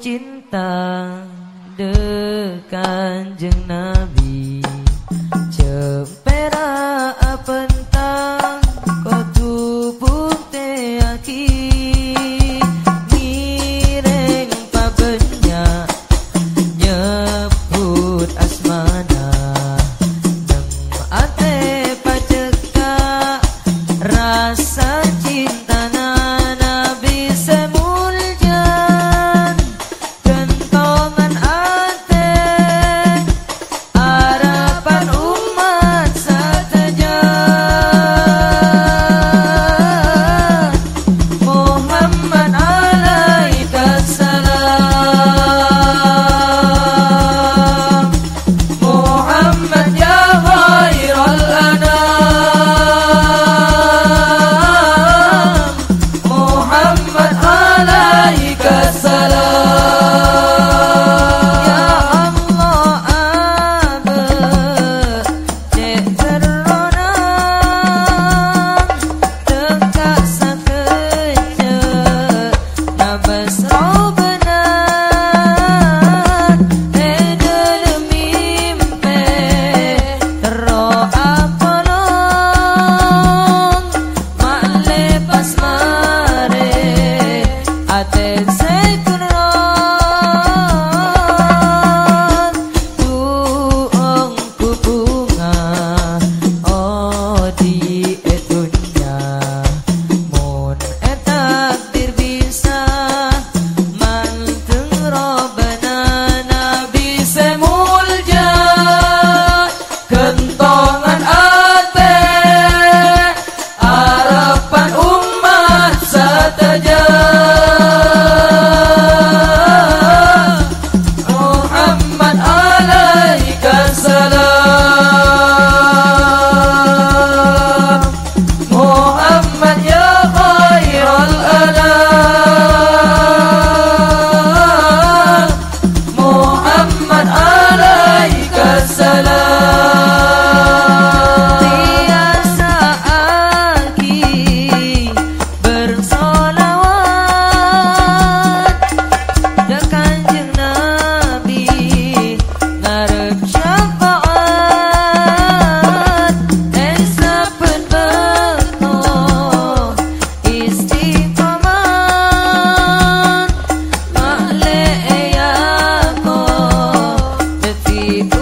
cinta tandang kanjeng na te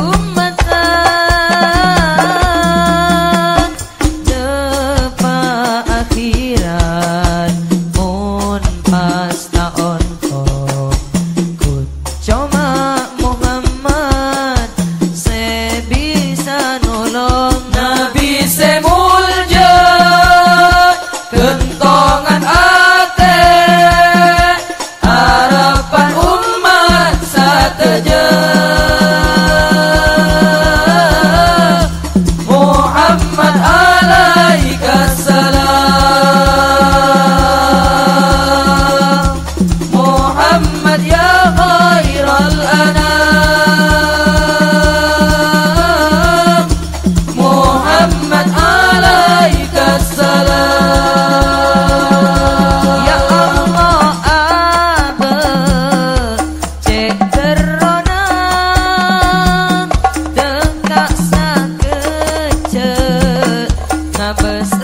uma pesta